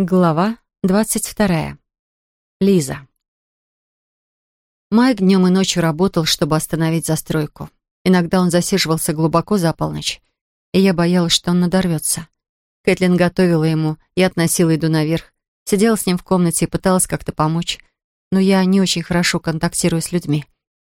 Глава двадцать вторая. Лиза. Майк днем и ночью работал, чтобы остановить застройку. Иногда он засиживался глубоко за полночь, и я боялась, что он надорвется. Кэтлин готовила ему, я относила еду наверх, сидела с ним в комнате и пыталась как-то помочь. Но я не очень хорошо контактирую с людьми.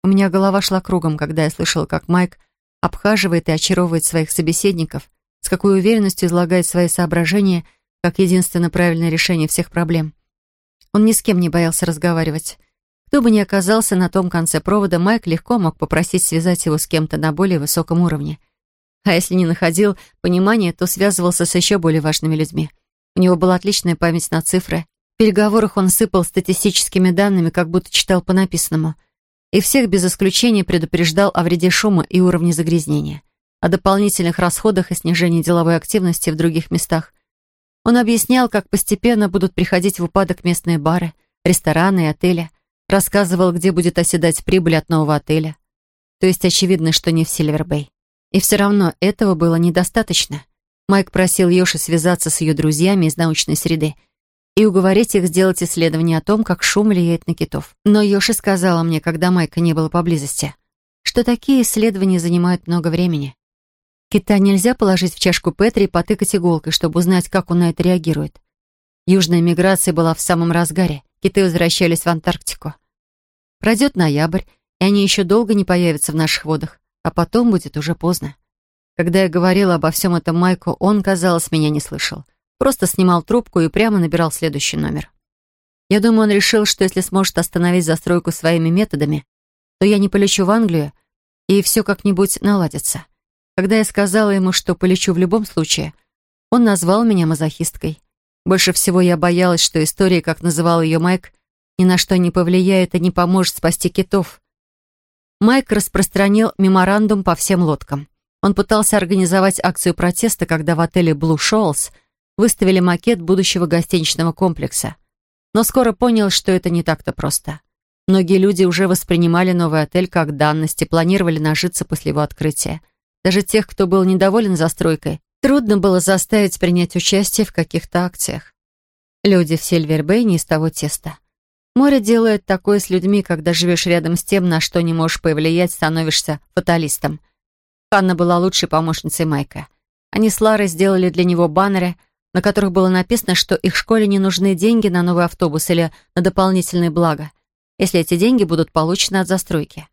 У меня голова шла кругом, когда я слышала, как Майк обхаживает и очаровывает своих собеседников, с какой уверенностью излагает свои соображения — как единственно правильное решение всех проблем. Он ни с кем не боялся разговаривать. Кто бы ни оказался на том конце провода, Майк легко мог попросить связать его с кем-то на более высоком уровне. А если не находил понимания, то связывался с еще более важными людьми. У него была отличная память на цифры. В переговорах он сыпал статистическими данными, как будто читал по написанному. И всех без исключения предупреждал о вреде шума и уровне загрязнения, о дополнительных расходах и снижении деловой активности в других местах, он объяснял, как постепенно будут приходить в упадок местные бары, рестораны и отели, рассказывал, где будет оседать прибыль от нового отеля. То есть очевидно, что не в Сильвербэй. И все равно этого было недостаточно. Майк просил Йоши связаться с ее друзьями из научной среды и уговорить их сделать исследование о том, как шум влияет на китов. Но Йоши сказала мне, когда Майка не было поблизости, что такие исследования занимают много времени. Кита нельзя положить в чашку Петри и потыкать иголкой, чтобы узнать, как он на это реагирует. Южная миграция была в самом разгаре. Киты возвращались в Антарктику. Пройдет ноябрь, и они еще долго не появятся в наших водах, а потом будет уже поздно. Когда я говорила обо всем этом Майку, он, казалось, меня не слышал. Просто снимал трубку и прямо набирал следующий номер. Я думаю, он решил, что если сможет остановить застройку своими методами, то я не полечу в Англию, и все как-нибудь наладится. Когда я сказала ему, что полечу в любом случае, он назвал меня мазохисткой. Больше всего я боялась, что история, как называл ее Майк, ни на что не повлияет и не поможет спасти китов. Майк распространил меморандум по всем лодкам. Он пытался организовать акцию протеста, когда в отеле Blue Shoals выставили макет будущего гостиничного комплекса. Но скоро понял, что это не так-то просто. Многие люди уже воспринимали новый отель как данность и планировали нажиться после его открытия. Даже тех, кто был недоволен застройкой, трудно было заставить принять участие в каких-то акциях. Люди в Сильвербэй не из того теста. Море делает такое с людьми, когда живешь рядом с тем, на что не можешь повлиять, становишься фаталистом. Ханна была лучшей помощницей Майка. Они с Ларой сделали для него баннеры, на которых было написано, что их школе не нужны деньги на новый автобус или на дополнительные блага, если эти деньги будут получены от застройки.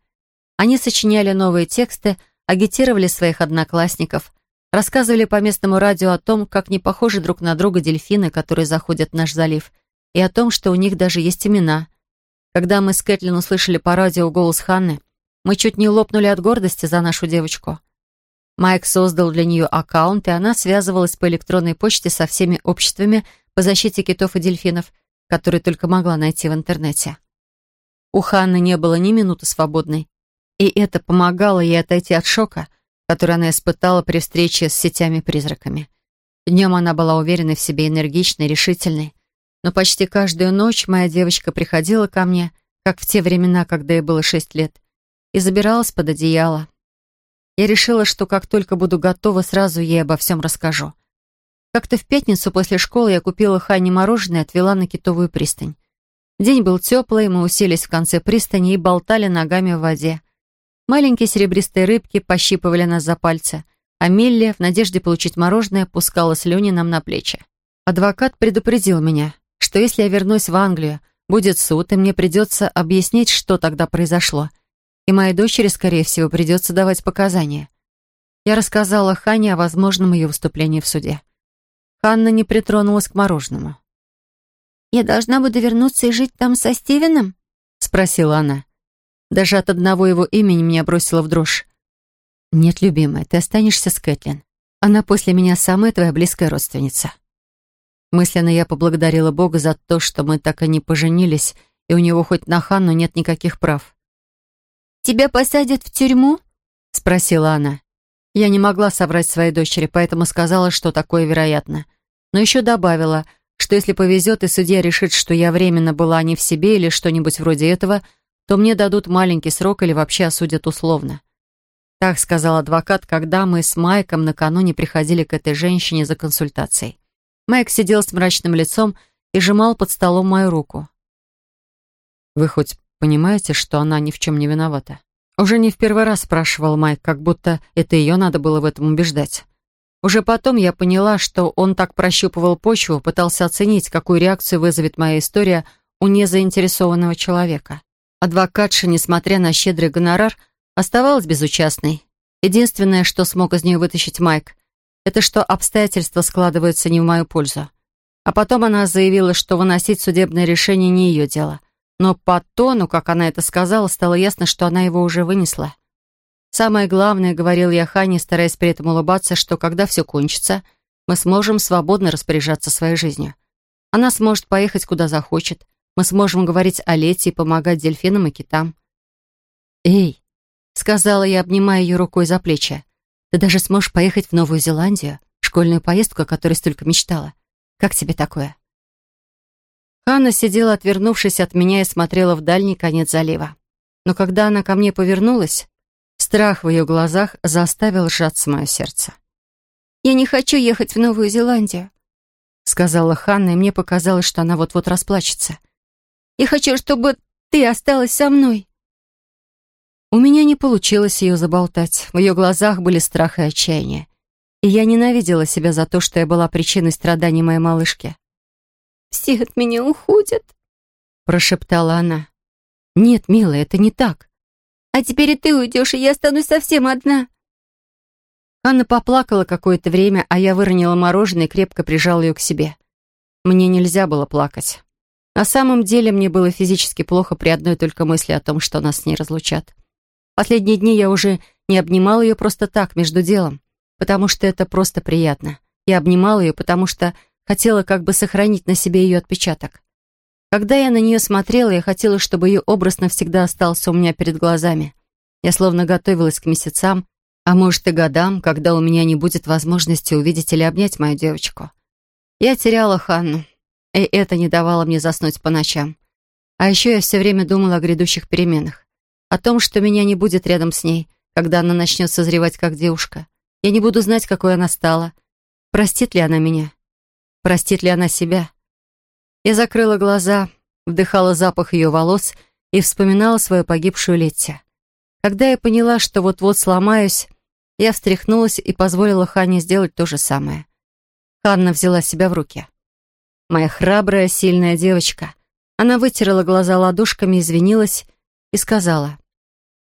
Они сочиняли новые тексты, агитировали своих одноклассников, рассказывали по местному радио о том, как не похожи друг на друга дельфины, которые заходят в наш залив, и о том, что у них даже есть имена. Когда мы с Кэтлин услышали по радио голос Ханны, мы чуть не лопнули от гордости за нашу девочку. Майк создал для нее аккаунт, и она связывалась по электронной почте со всеми обществами по защите китов и дельфинов, которые только могла найти в интернете. У Ханны не было ни минуты свободной, и это помогало ей отойти от шока, который она испытала при встрече с сетями-призраками. Днем она была уверенной в себе, энергичной, решительной. Но почти каждую ночь моя девочка приходила ко мне, как в те времена, когда ей было шесть лет, и забиралась под одеяло. Я решила, что как только буду готова, сразу ей обо всем расскажу. Как-то в пятницу после школы я купила Хане мороженое и отвела на китовую пристань. День был теплый, мы уселись в конце пристани и болтали ногами в воде. Маленькие серебристые рыбки пощипывали нас за пальцы, а Милли, в надежде получить мороженое, пускала слюни нам на плечи. Адвокат предупредил меня, что если я вернусь в Англию, будет суд, и мне придется объяснить, что тогда произошло. И моей дочери, скорее всего, придется давать показания. Я рассказала Хане о возможном ее выступлении в суде. Ханна не притронулась к мороженому. «Я должна буду вернуться и жить там со Стивеном?» — спросила она. Даже от одного его имени меня бросило в дрожь. «Нет, любимая, ты останешься с Кэтлин. Она после меня самая твоя близкая родственница». Мысленно я поблагодарила Бога за то, что мы так и не поженились, и у него хоть на Ханну нет никаких прав. «Тебя посадят в тюрьму?» — спросила она. Я не могла соврать своей дочери, поэтому сказала, что такое вероятно. Но еще добавила, что если повезет и судья решит, что я временно была не в себе или что-нибудь вроде этого — то мне дадут маленький срок или вообще осудят условно. Так сказал адвокат, когда мы с Майком накануне приходили к этой женщине за консультацией. Майк сидел с мрачным лицом и сжимал под столом мою руку. «Вы хоть понимаете, что она ни в чем не виновата?» Уже не в первый раз спрашивал Майк, как будто это ее надо было в этом убеждать. Уже потом я поняла, что он так прощупывал почву, пытался оценить, какую реакцию вызовет моя история у незаинтересованного человека. Адвокатша, несмотря на щедрый гонорар, оставалась безучастной. Единственное, что смог из нее вытащить Майк, это что обстоятельства складываются не в мою пользу. А потом она заявила, что выносить судебное решение не ее дело. Но по тону, как она это сказала, стало ясно, что она его уже вынесла. Самое главное, говорил я Хане, стараясь при этом улыбаться, что когда все кончится, мы сможем свободно распоряжаться своей жизнью. Она сможет поехать куда захочет. Мы сможем говорить о лете и помогать дельфинам и китам. «Эй!» — сказала я, обнимая ее рукой за плечи. «Ты даже сможешь поехать в Новую Зеландию, школьную поездку, о которой столько мечтала. Как тебе такое?» Ханна сидела, отвернувшись от меня, и смотрела в дальний конец залива. Но когда она ко мне повернулась, Страх в ее глазах заставил сжаться мое сердце. «Я не хочу ехать в Новую Зеландию», — сказала Ханна, и мне показалось, что она вот-вот расплачется. «Я хочу, чтобы ты осталась со мной». У меня не получилось ее заболтать. В ее глазах были страх и отчаяние. И я ненавидела себя за то, что я была причиной страданий моей малышки. «Все от меня уходят», — прошептала она. «Нет, милая, это не так. А теперь и ты уйдешь, и я останусь совсем одна». Анна поплакала какое-то время, а я выронила мороженое и крепко прижала ее к себе. Мне нельзя было плакать. На самом деле мне было физически плохо при одной только мысли о том, что нас с ней разлучат. Последние дни я уже не обнимала ее просто так, между делом, потому что это просто приятно. Я обнимала ее, потому что хотела как бы сохранить на себе ее отпечаток. Когда я на нее смотрела, я хотела, чтобы ее образ навсегда остался у меня перед глазами. Я словно готовилась к месяцам, а может и годам, когда у меня не будет возможности увидеть или обнять мою девочку. Я теряла Ханну, и это не давало мне заснуть по ночам. А еще я все время думала о грядущих переменах. О том, что меня не будет рядом с ней, когда она начнет созревать как девушка. Я не буду знать, какой она стала. Простит ли она меня? Простит ли она себя? Я закрыла глаза, вдыхала запах ее волос и вспоминала свою погибшую Летти. Когда я поняла, что вот-вот сломаюсь, я встряхнулась и позволила Ханне сделать то же самое. Ханна взяла себя в руки. Моя храбрая, сильная девочка. Она вытерла глаза ладошками, извинилась и сказала.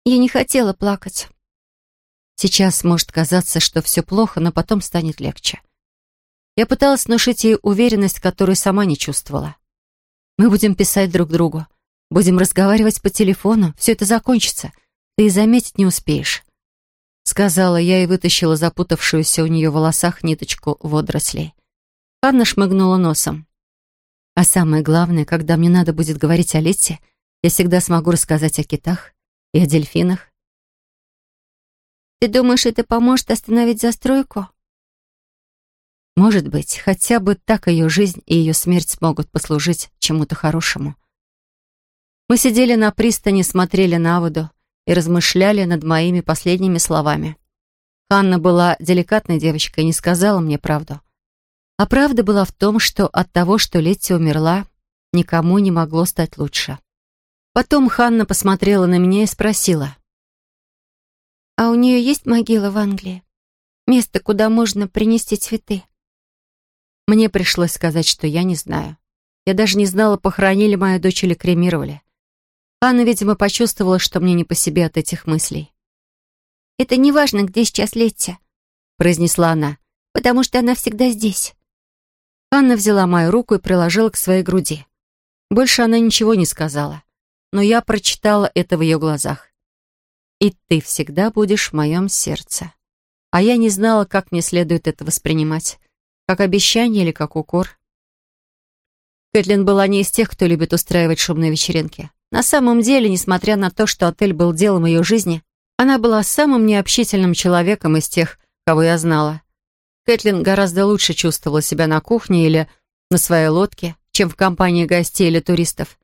«Я не хотела плакать». Сейчас может казаться, что все плохо, но потом станет легче. Я пыталась внушить ей уверенность, которую сама не чувствовала. Мы будем писать друг другу, будем разговаривать по телефону, все это закончится. Ты и заметить не успеешь. Сказала я и вытащила запутавшуюся у нее в волосах ниточку водорослей. Анна шмыгнула носом. А самое главное, когда мне надо будет говорить о Лете, я всегда смогу рассказать о китах и о дельфинах. «Ты думаешь, это поможет остановить застройку?» Может быть, хотя бы так ее жизнь и ее смерть могут послужить чему-то хорошему. Мы сидели на пристани, смотрели на воду и размышляли над моими последними словами. Ханна была деликатной девочкой и не сказала мне правду. А правда была в том, что от того, что Летти умерла, никому не могло стать лучше. Потом Ханна посмотрела на меня и спросила. «А у нее есть могила в Англии? Место, куда можно принести цветы?» Мне пришлось сказать, что я не знаю. Я даже не знала, похоронили мою дочь или кремировали. Анна, видимо, почувствовала, что мне не по себе от этих мыслей. «Это не важно, где сейчас Летти», — произнесла она, «потому что она всегда здесь». Анна взяла мою руку и приложила к своей груди. Больше она ничего не сказала, но я прочитала это в ее глазах. «И ты всегда будешь в моем сердце». А я не знала, как мне следует это воспринимать. Как обещание или как укор? Кэтлин была не из тех, кто любит устраивать шумные вечеринки. На самом деле, несмотря на то, что отель был делом ее жизни, она была самым необщительным человеком из тех, кого я знала. Кэтлин гораздо лучше чувствовала себя на кухне или на своей лодке, чем в компании гостей или туристов.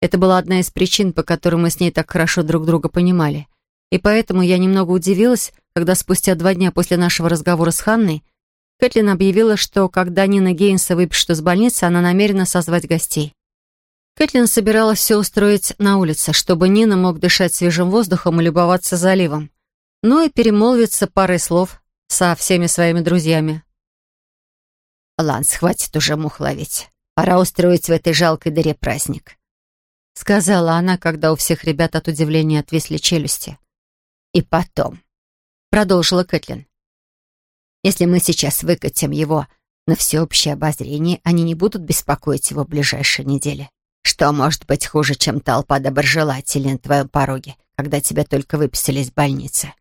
Это была одна из причин, по которым мы с ней так хорошо друг друга понимали. И поэтому я немного удивилась, когда спустя два дня после нашего разговора с Ханной Кэтлин объявила, что когда Нина Гейнса выпишет из больницы, она намерена созвать гостей. Кэтлин собиралась все устроить на улице, чтобы Нина мог дышать свежим воздухом и любоваться заливом. Ну и перемолвиться парой слов со всеми своими друзьями. «Ланс, хватит уже мух ловить. Пора устроить в этой жалкой дыре праздник», — сказала она, когда у всех ребят от удивления отвисли челюсти. «И потом», — продолжила Кэтлин, «если мы сейчас выкатим его на всеобщее обозрение, они не будут беспокоить его в ближайшие недели. Что может быть хуже, чем толпа доброжелателей на твоем пороге, когда тебя только выписали из больницы?»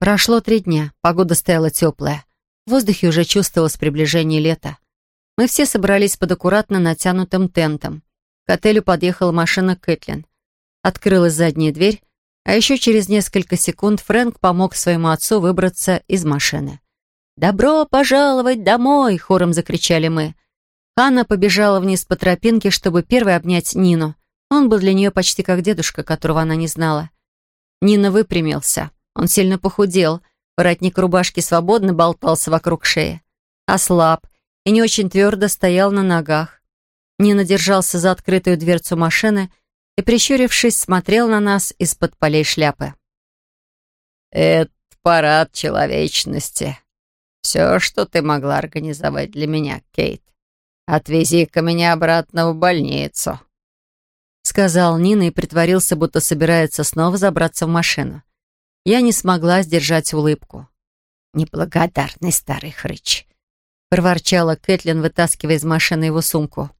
Прошло три дня, погода стояла теплая. В воздухе уже чувствовалось приближение лета. Мы все собрались под аккуратно натянутым тентом. К отелю подъехала машина Кэтлин. Открылась задняя дверь, а еще через несколько секунд Фрэнк помог своему отцу выбраться из машины. «Добро пожаловать домой!» — хором закричали мы. Ханна побежала вниз по тропинке, чтобы первой обнять Нину. Он был для нее почти как дедушка, которого она не знала. Нина выпрямился. Он сильно похудел, воротник рубашки свободно болтался вокруг шеи. Ослаб и не очень твердо стоял на ногах. Нина держался за открытую дверцу машины и, прищурившись, смотрел на нас из-под полей шляпы. «Это парад человечности. Все, что ты могла организовать для меня, Кейт. Отвези-ка меня обратно в больницу», — сказал Нина и притворился, будто собирается снова забраться в машину. Я не смогла сдержать улыбку. «Неблагодарный старый хрыч», — проворчала Кэтлин, вытаскивая из машины его сумку.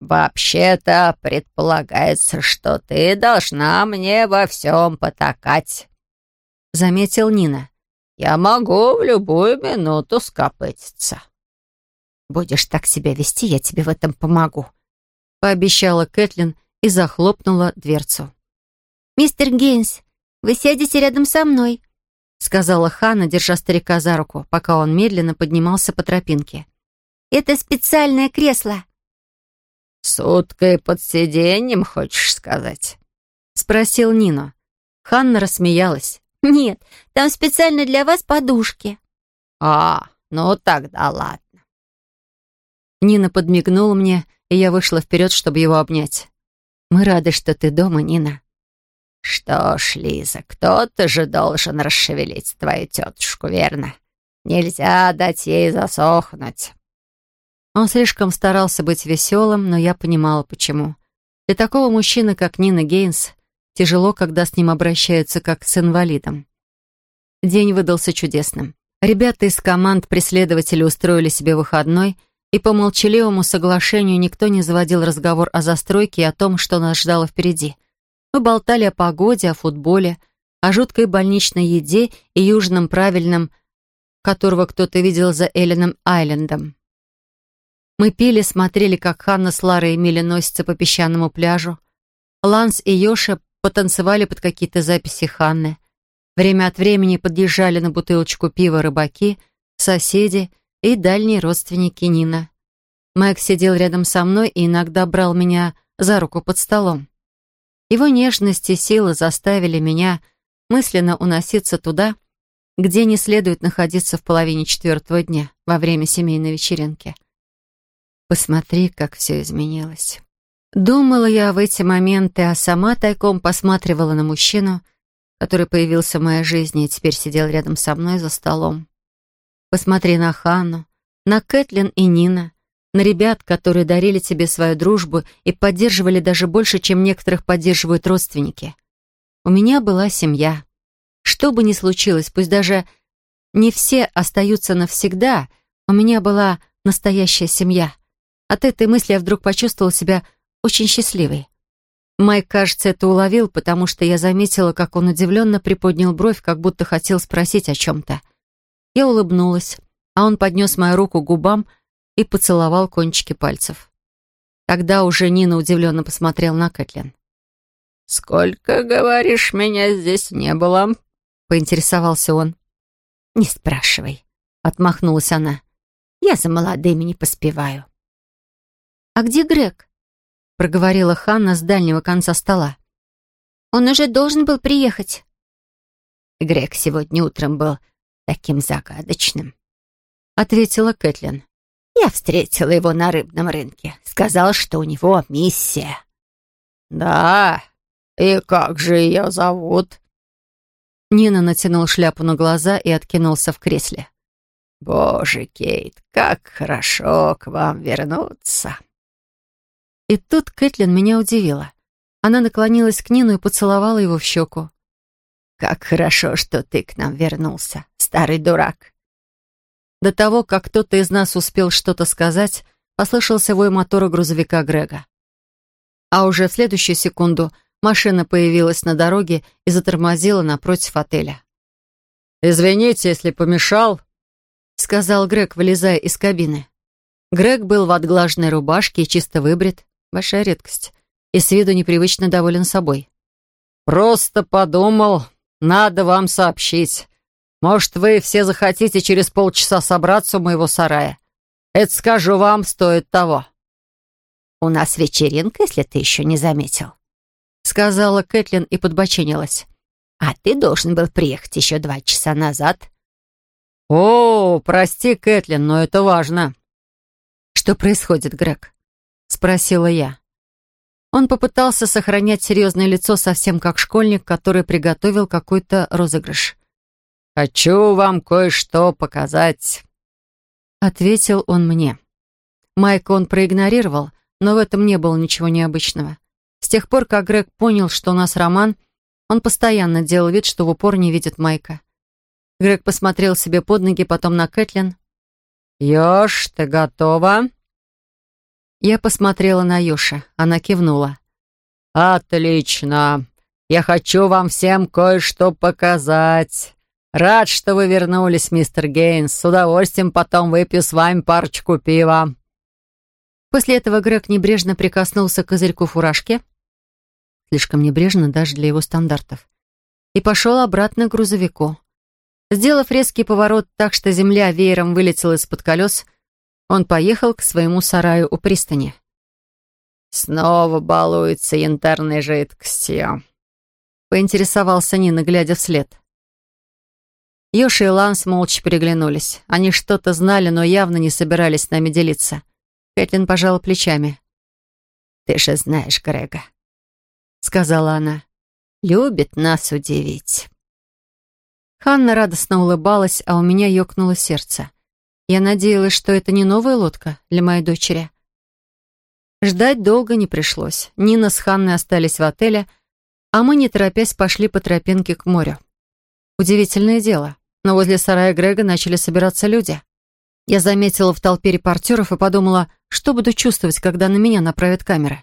«Вообще-то предполагается, что ты должна мне во всем потакать», — заметил Нина. «Я могу в любую минуту скопытиться». «Будешь так себя вести, я тебе в этом помогу», — пообещала Кэтлин и захлопнула дверцу. «Мистер Гейнс, вы сядете рядом со мной», — сказала Ханна, держа старика за руку, пока он медленно поднимался по тропинке. «Это специальное кресло». «С уткой под сиденьем, хочешь сказать?» — спросил Нино. Ханна рассмеялась. «Нет, там специально для вас подушки». «А, ну тогда ладно». Нина подмигнула мне, и я вышла вперед, чтобы его обнять. «Мы рады, что ты дома, Нина», «Что ж, Лиза, кто-то же должен расшевелить твою тетушку, верно? Нельзя дать ей засохнуть». Он слишком старался быть веселым, но я понимала, почему. Для такого мужчины, как Нина Гейнс, тяжело, когда с ним обращаются как с инвалидом. День выдался чудесным. Ребята из команд преследователей устроили себе выходной, и по молчаливому соглашению никто не заводил разговор о застройке и о том, что нас ждало впереди — мы болтали о погоде, о футболе, о жуткой больничной еде и южном правильном, которого кто-то видел за Элленом Айлендом. Мы пили, смотрели, как Ханна с Ларой и Милли носятся по песчаному пляжу. Ланс и Йоша потанцевали под какие-то записи Ханны. Время от времени подъезжали на бутылочку пива рыбаки, соседи и дальние родственники Нина. Мэг сидел рядом со мной и иногда брал меня за руку под столом. Его нежность и сила заставили меня мысленно уноситься туда, где не следует находиться в половине четвертого дня во время семейной вечеринки. Посмотри, как все изменилось. Думала я в эти моменты, а сама тайком посматривала на мужчину, который появился в моей жизни и теперь сидел рядом со мной за столом. Посмотри на Ханну, на Кэтлин и Нина, на ребят, которые дарили тебе свою дружбу и поддерживали даже больше, чем некоторых поддерживают родственники. У меня была семья. Что бы ни случилось, пусть даже не все остаются навсегда, у меня была настоящая семья. От этой мысли я вдруг почувствовала себя очень счастливой. Майк, кажется, это уловил, потому что я заметила, как он удивленно приподнял бровь, как будто хотел спросить о чем-то. Я улыбнулась, а он поднес мою руку к губам, и поцеловал кончики пальцев. Тогда уже Нина удивленно посмотрел на Кэтлин. «Сколько, говоришь, меня здесь не было?» — поинтересовался он. «Не спрашивай», — отмахнулась она. «Я за молодыми не поспеваю». «А где Грег?» — проговорила Ханна с дальнего конца стола. «Он уже должен был приехать». Грег сегодня утром был таким загадочным. ответила Кэтлин. «Я встретила его на рыбном рынке. Сказал, что у него миссия». «Да? И как же ее зовут?» Нина натянул шляпу на глаза и откинулся в кресле. «Боже, Кейт, как хорошо к вам вернуться!» И тут Кэтлин меня удивила. Она наклонилась к Нину и поцеловала его в щеку. «Как хорошо, что ты к нам вернулся, старый дурак!» До того, как кто-то из нас успел что-то сказать, послышался вой мотора грузовика Грега. А уже в следующую секунду машина появилась на дороге и затормозила напротив отеля. «Извините, если помешал», — сказал Грег, вылезая из кабины. Грег был в отглаженной рубашке и чисто выбрит, большая редкость, и с виду непривычно доволен собой. «Просто подумал, надо вам сообщить. Может, вы все захотите через полчаса собраться у моего сарая. Это, скажу вам, стоит того». «У нас вечеринка, если ты еще не заметил», — сказала Кэтлин и подбоченилась. «А ты должен был приехать еще два часа назад». «О, прости, Кэтлин, но это важно». «Что происходит, Грег?» — спросила я. Он попытался сохранять серьезное лицо совсем как школьник, который приготовил какой-то розыгрыш. «Хочу вам кое-что показать», — ответил он мне. Майка он проигнорировал, но в этом не было ничего необычного. С тех пор, как Грег понял, что у нас роман, он постоянно делал вид, что в упор не видит Майка. Грег посмотрел себе под ноги, потом на Кэтлин. «Ёш, ты готова?» Я посмотрела на Ёша. Она кивнула. «Отлично. Я хочу вам всем кое-что показать. Рад, что вы вернулись, мистер Гейнс. С удовольствием потом выпью с вами парочку пива». После этого Грег небрежно прикоснулся к козырьку фуражки. Слишком небрежно даже для его стандартов. И пошел обратно к грузовику. Сделав резкий поворот так, что земля веером вылетела из-под колес, он поехал к своему сараю у пристани. «Снова балуется янтарной жидкостью», — поинтересовался Нина, глядя вслед. Йоши и Ланс молча переглянулись. Они что-то знали, но явно не собирались с нами делиться. Кэтлин пожала плечами. «Ты же знаешь Грега», — сказала она. «Любит нас удивить». Ханна радостно улыбалась, а у меня ёкнуло сердце. Я надеялась, что это не новая лодка для моей дочери. Ждать долго не пришлось. Нина с Ханной остались в отеле, а мы, не торопясь, пошли по тропинке к морю. Удивительное дело но возле сарая Грега начали собираться люди. Я заметила в толпе репортеров и подумала, что буду чувствовать, когда на меня направят камеры.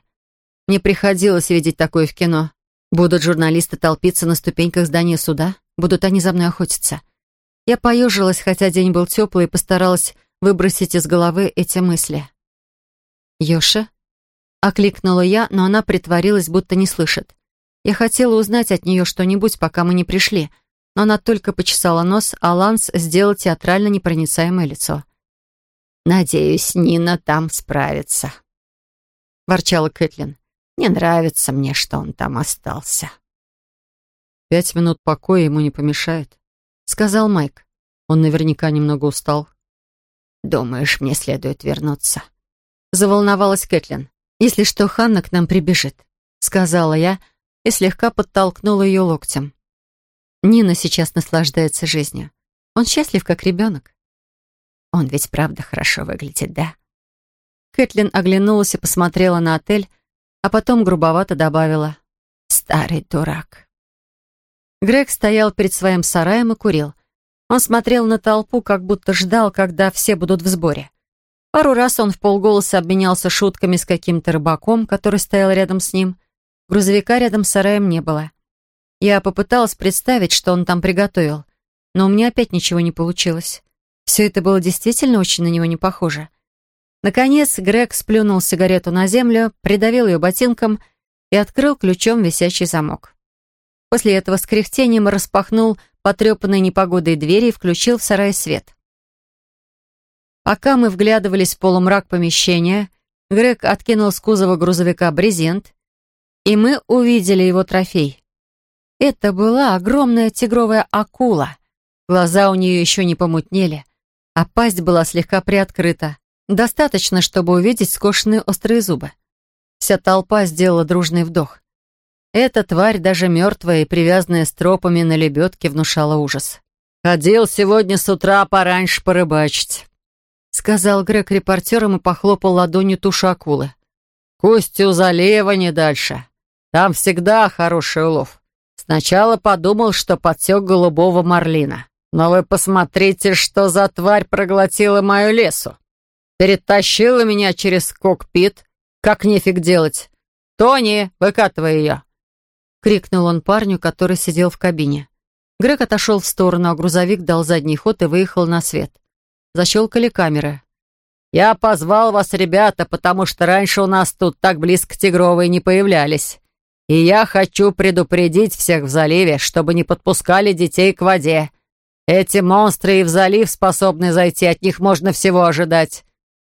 Мне приходилось видеть такое в кино. Будут журналисты толпиться на ступеньках здания суда? Будут они за мной охотиться? Я поежилась, хотя день был теплый, и постаралась выбросить из головы эти мысли. «Йоша?» — окликнула я, но она притворилась, будто не слышит. Я хотела узнать от нее что-нибудь, пока мы не пришли — но она только почесала нос, а Ланс сделал театрально непроницаемое лицо. «Надеюсь, Нина там справится», — ворчала Кэтлин. «Не нравится мне, что он там остался». «Пять минут покоя ему не помешает», — сказал Майк. Он наверняка немного устал. «Думаешь, мне следует вернуться?» Заволновалась Кэтлин. «Если что, Ханна к нам прибежит», — сказала я и слегка подтолкнула ее локтем. Нина сейчас наслаждается жизнью. Он счастлив, как ребенок. Он ведь правда хорошо выглядит, да? Кэтлин оглянулась и посмотрела на отель, а потом грубовато добавила «Старый дурак». Грег стоял перед своим сараем и курил. Он смотрел на толпу, как будто ждал, когда все будут в сборе. Пару раз он в полголоса обменялся шутками с каким-то рыбаком, который стоял рядом с ним. Грузовика рядом с сараем не было. Я попыталась представить, что он там приготовил, но у меня опять ничего не получилось. Все это было действительно очень на него не похоже. Наконец Грег сплюнул сигарету на землю, придавил ее ботинком и открыл ключом висячий замок. После этого с кряхтением распахнул потрепанные непогодой двери и включил в сарай свет. Пока мы вглядывались в полумрак помещения, Грег откинул с кузова грузовика брезент, и мы увидели его трофей это была огромная тигровая акула. Глаза у нее еще не помутнели, а пасть была слегка приоткрыта. Достаточно, чтобы увидеть скошенные острые зубы. Вся толпа сделала дружный вдох. Эта тварь, даже мертвая и привязанная стропами на лебедке, внушала ужас. «Ходил сегодня с утра пораньше порыбачить», — сказал Грег репортерам и похлопал ладонью тушу акулы. «Кустью залива не дальше. Там всегда хороший улов. Сначала подумал, что подсек голубого марлина. Но вы посмотрите, что за тварь проглотила мою лесу. Перетащила меня через кокпит, как нефиг делать. «Тони, выкатывай ее!» Крикнул он парню, который сидел в кабине. Грег отошел в сторону, а грузовик дал задний ход и выехал на свет. Защелкали камеры. «Я позвал вас, ребята, потому что раньше у нас тут так близко тигровые не появлялись. И я хочу предупредить всех в заливе, чтобы не подпускали детей к воде. Эти монстры и в залив способны зайти, от них можно всего ожидать.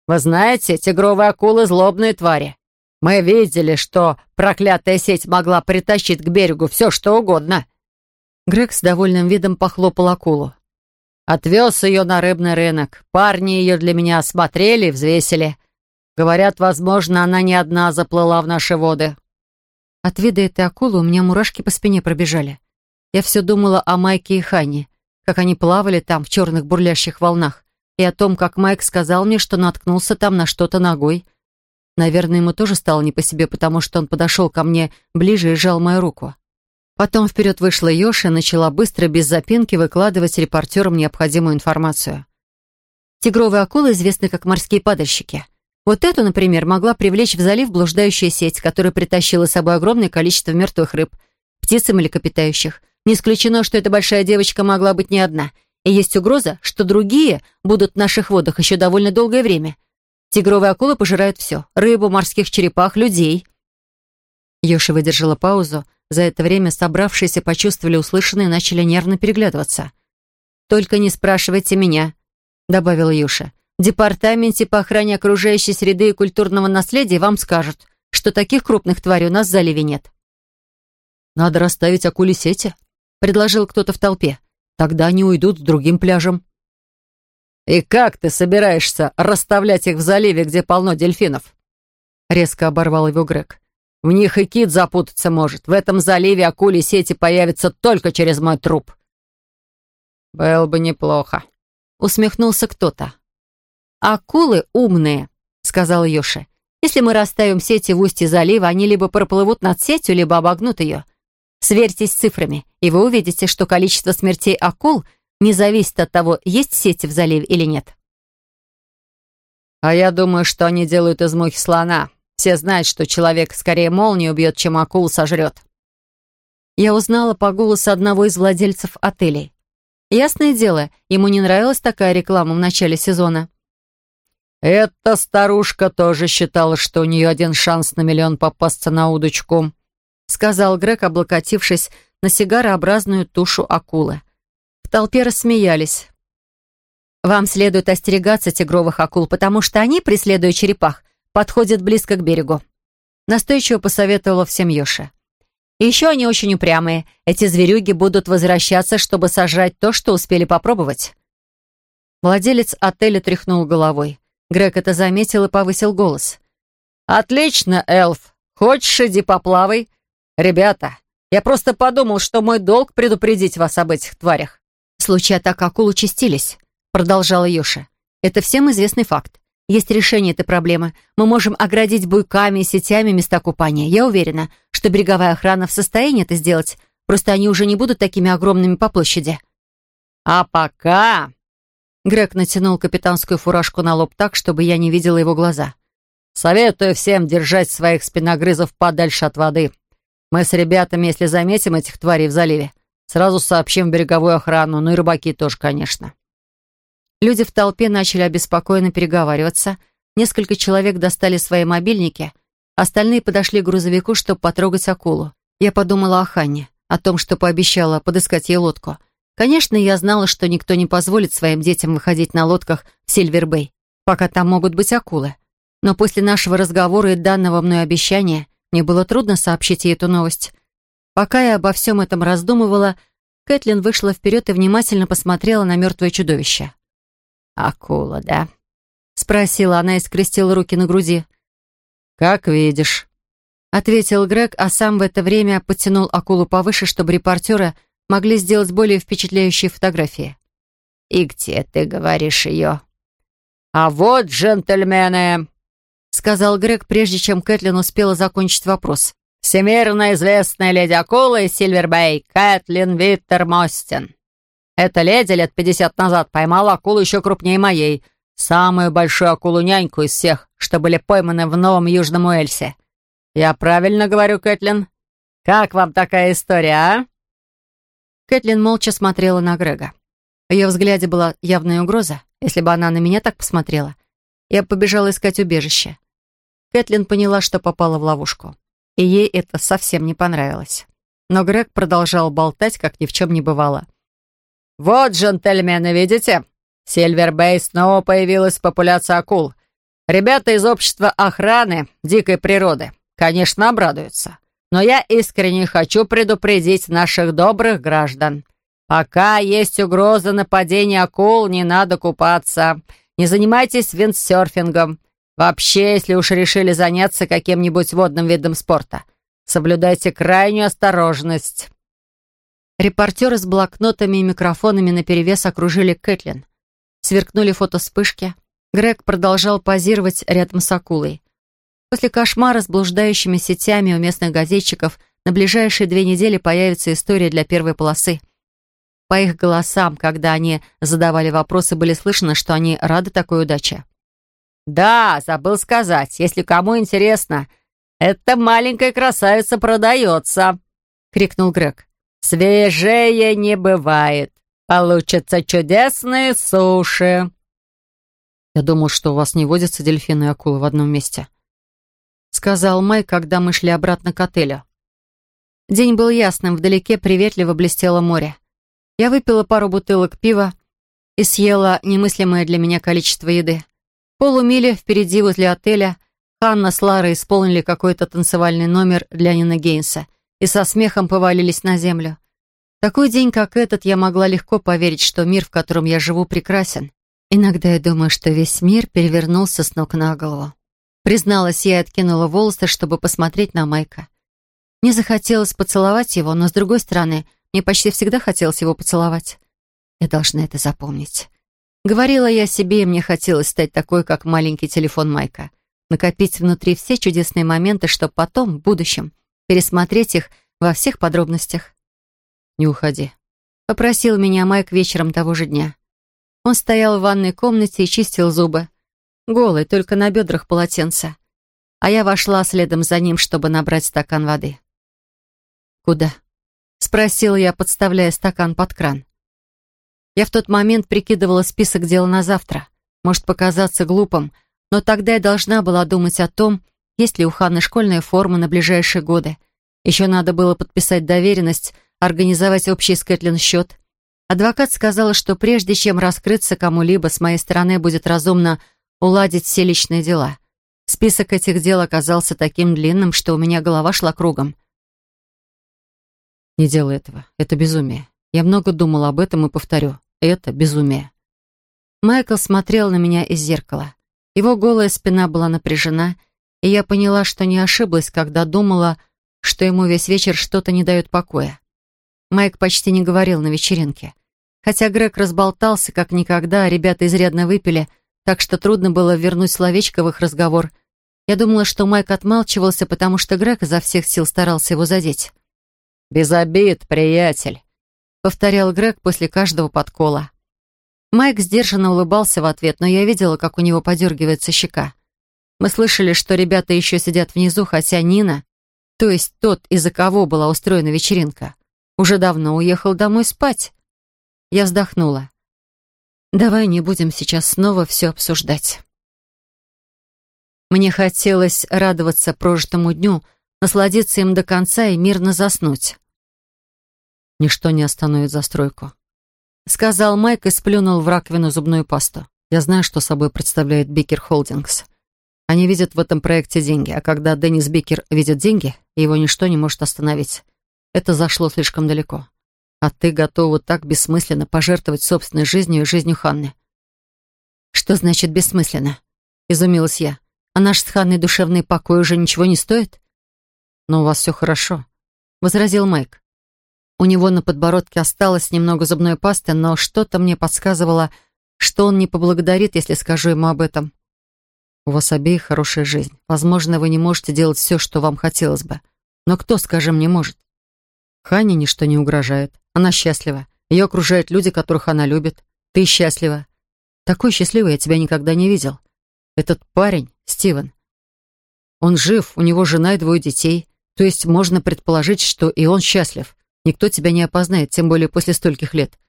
Вы знаете, тигровые акулы — злобные твари. Мы видели, что проклятая сеть могла притащить к берегу все, что угодно». Грег с довольным видом похлопал акулу. «Отвез ее на рыбный рынок. Парни ее для меня осмотрели и взвесили. Говорят, возможно, она не одна заплыла в наши воды». От вида этой акулы у меня мурашки по спине пробежали. Я все думала о Майке и Хане, как они плавали там в черных бурлящих волнах и о том, как Майк сказал мне, что наткнулся там на что-то ногой. Наверное, ему тоже стало не по себе, потому что он подошел ко мне ближе и сжал мою руку. Потом вперед вышла Йоша и начала быстро, без запинки, выкладывать репортерам необходимую информацию. Тигровые акулы известны как морские падальщики. Вот эту, например, могла привлечь в залив блуждающая сеть, которая притащила с собой огромное количество мертвых рыб, птиц и млекопитающих. Не исключено, что эта большая девочка могла быть не одна — и есть угроза, что другие будут в наших водах еще довольно долгое время. Тигровые акулы пожирают все. Рыбу, морских черепах, людей. Йоши выдержала паузу. За это время собравшиеся почувствовали услышанное и начали нервно переглядываться. «Только не спрашивайте меня», — добавила Юша. «В департаменте по охране окружающей среды и культурного наследия вам скажут, что таких крупных тварей у нас в заливе нет». «Надо расставить акули сети», — предложил кто-то в толпе. Тогда они уйдут с другим пляжем. «И как ты собираешься расставлять их в заливе, где полно дельфинов?» Резко оборвал его Грег. «В них и кит запутаться может. В этом заливе акули сети появятся только через мой труп». «Было бы неплохо», — усмехнулся кто-то. «Акулы умные», — сказал Йоши. «Если мы расставим сети в устье залива, они либо проплывут над сетью, либо обогнут ее. Сверьтесь с цифрами, и вы увидите, что количество смертей акул не зависит от того, есть сети в заливе или нет. А я думаю, что они делают из мухи слона. Все знают, что человек скорее молнию убьет, чем акул сожрет. Я узнала по голосу одного из владельцев отелей. Ясное дело, ему не нравилась такая реклама в начале сезона. Эта старушка тоже считала, что у нее один шанс на миллион попасться на удочку. — сказал Грег, облокотившись на сигарообразную тушу акулы. В толпе рассмеялись. «Вам следует остерегаться тигровых акул, потому что они, преследуя черепах, подходят близко к берегу», — настойчиво посоветовала всем Йоша. «И еще они очень упрямые. Эти зверюги будут возвращаться, чтобы сожрать то, что успели попробовать». Владелец отеля тряхнул головой. Грег это заметил и повысил голос. «Отлично, Элф. Хочешь, иди поплавай. «Ребята, я просто подумал, что мой долг предупредить вас об этих тварях». «Случаи атак акул участились», — продолжала Йоша. «Это всем известный факт. Есть решение этой проблемы. Мы можем оградить буйками и сетями места купания. Я уверена, что береговая охрана в состоянии это сделать. Просто они уже не будут такими огромными по площади». «А пока...» Грег натянул капитанскую фуражку на лоб так, чтобы я не видела его глаза. «Советую всем держать своих спиногрызов подальше от воды. Мы с ребятами, если заметим этих тварей в заливе, сразу сообщим в береговую охрану, ну и рыбаки тоже, конечно». Люди в толпе начали обеспокоенно переговариваться. Несколько человек достали свои мобильники, остальные подошли к грузовику, чтобы потрогать акулу. Я подумала о Ханне, о том, что пообещала подыскать ей лодку. Конечно, я знала, что никто не позволит своим детям выходить на лодках в Сильвербэй, пока там могут быть акулы. Но после нашего разговора и данного мной обещания мне было трудно сообщить ей эту новость. Пока я обо всем этом раздумывала, Кэтлин вышла вперед и внимательно посмотрела на мертвое чудовище. акула, да?» — спросила она и скрестила руки на груди. «Как видишь», — ответил Грег, а сам в это время подтянул акулу повыше, чтобы репортеры могли сделать более впечатляющие фотографии. «И где ты говоришь ее?» «А вот, джентльмены», — сказал Грег, прежде чем Кэтлин успела закончить вопрос. «Всемирно известная леди акулы Сильвербей, Кэтлин Виттермостин. Эта леди лет пятьдесят назад поймала акулу еще крупнее моей, самую большую акулу-няньку из всех, что были пойманы в Новом Южном Уэльсе. Я правильно говорю, Кэтлин? Как вам такая история, а?» Кэтлин молча смотрела на Грега. В ее взгляде была явная угроза. Если бы она на меня так посмотрела, я побежала искать убежище. Кэтлин поняла, что попала в ловушку. И ей это совсем не понравилось. Но Грег продолжал болтать, как ни в чем не бывало. «Вот, джентльмены, видите? Сильвербей снова появилась популяция акул. Ребята из общества охраны дикой природы, конечно, обрадуются. Но я искренне хочу предупредить наших добрых граждан. Пока есть угроза нападения акул, не надо купаться. Не занимайтесь виндсерфингом. Вообще, если уж решили заняться каким-нибудь водным видом спорта, соблюдайте крайнюю осторожность. Репортеры с блокнотами и микрофонами наперевес окружили Кэтлин. Сверкнули фотоспышки. Грег продолжал позировать рядом с акулой. После кошмара с блуждающими сетями у местных газетчиков на ближайшие две недели появится история для первой полосы — по их голосам, когда они задавали вопросы, были слышно, что они рады такой удаче. «Да, забыл сказать, если кому интересно, эта маленькая красавица продается!» — крикнул Грег. «Свежее не бывает. Получатся чудесные суши!» «Я думал, что у вас не водятся дельфины и акулы в одном месте», — сказал Май, когда мы шли обратно к отелю. День был ясным, вдалеке приветливо блестело море. Я выпила пару бутылок пива и съела немыслимое для меня количество еды. Полумили впереди возле отеля Ханна с Ларой исполнили какой-то танцевальный номер для Нина Гейнса и со смехом повалились на землю. Такой день, как этот, я могла легко поверить, что мир, в котором я живу, прекрасен. Иногда я думаю, что весь мир перевернулся с ног на голову. Призналась я и откинула волосы, чтобы посмотреть на Майка. Мне захотелось поцеловать его, но, с другой стороны, мне почти всегда хотелось его поцеловать. Я должна это запомнить. Говорила я себе, и мне хотелось стать такой, как маленький телефон Майка. Накопить внутри все чудесные моменты, чтобы потом, в будущем, пересмотреть их во всех подробностях. «Не уходи», — попросил меня Майк вечером того же дня. Он стоял в ванной комнате и чистил зубы. Голый, только на бедрах полотенца. А я вошла следом за ним, чтобы набрать стакан воды. «Куда?» — спросила я, подставляя стакан под кран. Я в тот момент прикидывала список дел на завтра. Может показаться глупым, но тогда я должна была думать о том, есть ли у Ханны школьная форма на ближайшие годы. Еще надо было подписать доверенность, организовать общий с счет. Адвокат сказала, что прежде чем раскрыться кому-либо, с моей стороны будет разумно уладить все личные дела. Список этих дел оказался таким длинным, что у меня голова шла кругом. Не делай этого. Это безумие. Я много думал об этом и повторю. Это безумие. Майкл смотрел на меня из зеркала. Его голая спина была напряжена, и я поняла, что не ошиблась, когда думала, что ему весь вечер что-то не дает покоя. Майк почти не говорил на вечеринке. Хотя Грег разболтался, как никогда, а ребята изрядно выпили, так что трудно было вернуть словечко в их разговор. Я думала, что Майк отмалчивался, потому что Грег изо всех сил старался его задеть. «Без обид, приятель», — повторял Грег после каждого подкола. Майк сдержанно улыбался в ответ, но я видела, как у него подергивается щека. Мы слышали, что ребята еще сидят внизу, хотя Нина, то есть тот, из-за кого была устроена вечеринка, уже давно уехал домой спать. Я вздохнула. «Давай не будем сейчас снова все обсуждать». Мне хотелось радоваться прожитому дню, насладиться им до конца и мирно заснуть. «Ничто не остановит застройку», — сказал Майк и сплюнул в раковину зубную пасту. «Я знаю, что собой представляет Бикер Холдингс. Они видят в этом проекте деньги, а когда Деннис Бикер видит деньги, его ничто не может остановить. Это зашло слишком далеко. А ты готова так бессмысленно пожертвовать собственной жизнью и жизнью Ханны. «Что значит бессмысленно?» — изумилась я. «А наш с Ханной душевный покой уже ничего не стоит?» «Но у вас все хорошо», — возразил Майк. У него на подбородке осталось немного зубной пасты, но что-то мне подсказывало, что он не поблагодарит, если скажу ему об этом. У вас обеих хорошая жизнь. Возможно, вы не можете делать все, что вам хотелось бы. Но кто, скажем, не может? Хане ничто не угрожает. Она счастлива. Ее окружают люди, которых она любит. Ты счастлива. Такой счастливой я тебя никогда не видел. Этот парень, Стивен, он жив, у него жена и двое детей. То есть можно предположить, что и он счастлив. Никто тебя не опознает, тем более после стольких лет.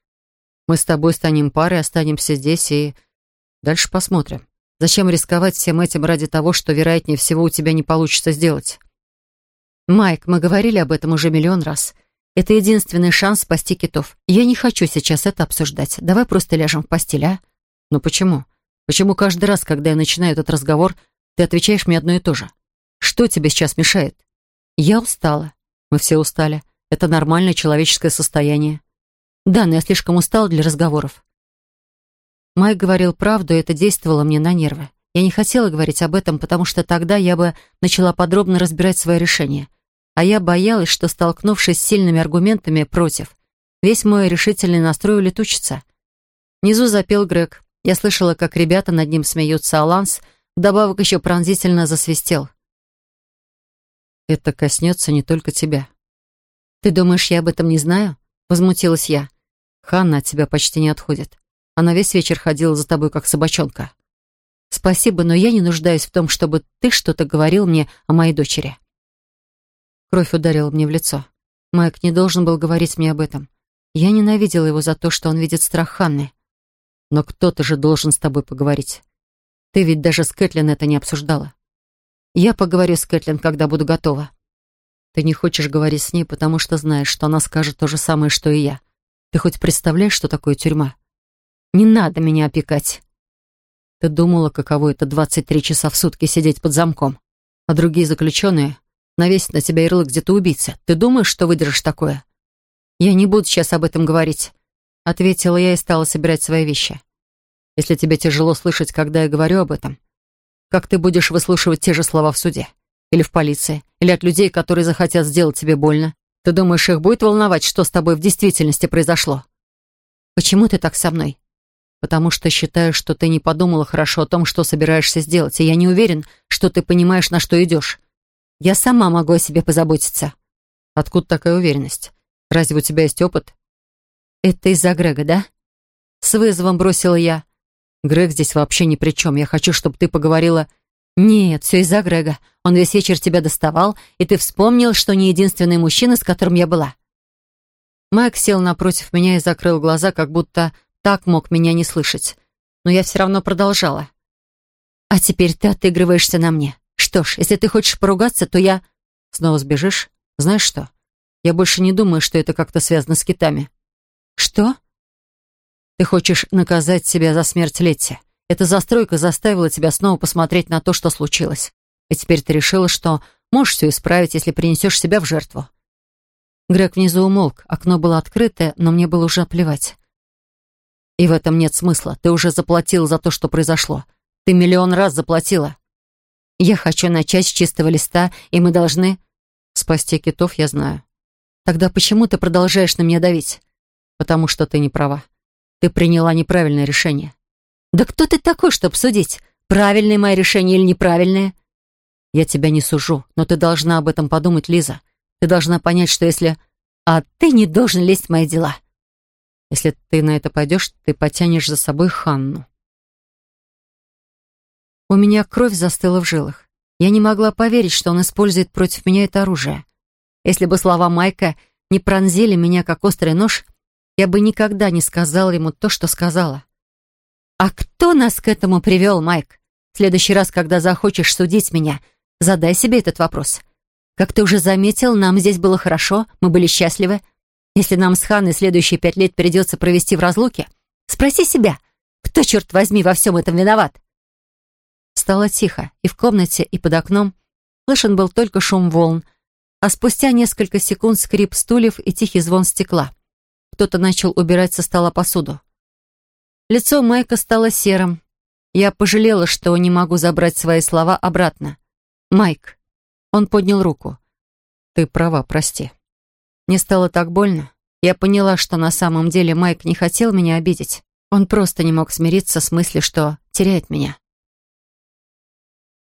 Мы с тобой станем парой, останемся здесь и... Дальше посмотрим. Зачем рисковать всем этим ради того, что, вероятнее всего, у тебя не получится сделать? Майк, мы говорили об этом уже миллион раз. Это единственный шанс спасти китов. Я не хочу сейчас это обсуждать. Давай просто ляжем в постель, а? Но почему? Почему каждый раз, когда я начинаю этот разговор, ты отвечаешь мне одно и то же? Что тебе сейчас мешает? Я устала. Мы все устали. Это нормальное человеческое состояние. Да, но я слишком устала для разговоров. Майк говорил правду, и это действовало мне на нервы. Я не хотела говорить об этом, потому что тогда я бы начала подробно разбирать свое решение. А я боялась, что, столкнувшись с сильными аргументами против, весь мой решительный настрой улетучится. Внизу запел Грег. Я слышала, как ребята над ним смеются, а Ланс вдобавок еще пронзительно засвистел. «Это коснется не только тебя». «Ты думаешь, я об этом не знаю?» — возмутилась я. «Ханна от тебя почти не отходит. Она весь вечер ходила за тобой, как собачонка. Спасибо, но я не нуждаюсь в том, чтобы ты что-то говорил мне о моей дочери. Кровь ударила мне в лицо. Майк не должен был говорить мне об этом. Я ненавидела его за то, что он видит страх Ханны. Но кто-то же должен с тобой поговорить. Ты ведь даже с Кэтлин это не обсуждала. Я поговорю с Кэтлин, когда буду готова. Ты не хочешь говорить с ней, потому что знаешь, что она скажет то же самое, что и я. Ты хоть представляешь, что такое тюрьма? Не надо меня опекать. Ты думала, каково это 23 часа в сутки сидеть под замком, а другие заключенные навесят на тебя ярлык где-то убийца. Ты думаешь, что выдержишь такое? Я не буду сейчас об этом говорить, ответила я и стала собирать свои вещи. Если тебе тяжело слышать, когда я говорю об этом, как ты будешь выслушивать те же слова в суде? Или в полиции? Или от людей, которые захотят сделать тебе больно? Ты думаешь, их будет волновать, что с тобой в действительности произошло? Почему ты так со мной? потому что считаю, что ты не подумала хорошо о том, что собираешься сделать, и я не уверен, что ты понимаешь, на что идешь. Я сама могу о себе позаботиться. Откуда такая уверенность? Разве у тебя есть опыт? Это из-за Грега, да? С вызовом бросила я. Грег здесь вообще ни при чем. Я хочу, чтобы ты поговорила... Нет, все из-за Грега. Он весь вечер тебя доставал, и ты вспомнил, что не единственный мужчина, с которым я была. Майк сел напротив меня и закрыл глаза, как будто так мог меня не слышать. Но я все равно продолжала. «А теперь ты отыгрываешься на мне. Что ж, если ты хочешь поругаться, то я...» «Снова сбежишь? Знаешь что? Я больше не думаю, что это как-то связано с китами». «Что?» «Ты хочешь наказать себя за смерть Летти. Эта застройка заставила тебя снова посмотреть на то, что случилось. И теперь ты решила, что можешь все исправить, если принесешь себя в жертву». Грег внизу умолк, окно было открытое, но мне было уже плевать. И в этом нет смысла. Ты уже заплатил за то, что произошло. Ты миллион раз заплатила. Я хочу начать с чистого листа, и мы должны... Спасти китов, я знаю. Тогда почему ты продолжаешь на меня давить? Потому что ты не права. Ты приняла неправильное решение. Да кто ты такой, чтобы судить? Правильное мое решение или неправильное? Я тебя не сужу, но ты должна об этом подумать, Лиза. Ты должна понять, что если... А ты не должен лезть в мои дела. Если ты на это пойдешь, ты потянешь за собой Ханну. У меня кровь застыла в жилах. Я не могла поверить, что он использует против меня это оружие. Если бы слова Майка не пронзили меня, как острый нож, я бы никогда не сказала ему то, что сказала. «А кто нас к этому привел, Майк? В следующий раз, когда захочешь судить меня, задай себе этот вопрос. Как ты уже заметил, нам здесь было хорошо, мы были счастливы, если нам с Ханной следующие пять лет придется провести в разлуке, спроси себя, кто, черт возьми, во всем этом виноват? Стало тихо, и в комнате, и под окном. Слышен был только шум волн, а спустя несколько секунд скрип стульев и тихий звон стекла. Кто-то начал убирать со стола посуду. Лицо Майка стало серым. Я пожалела, что не могу забрать свои слова обратно. «Майк». Он поднял руку. «Ты права, прости». Мне стало так больно. Я поняла, что на самом деле Майк не хотел меня обидеть. Он просто не мог смириться с мыслью, что теряет меня.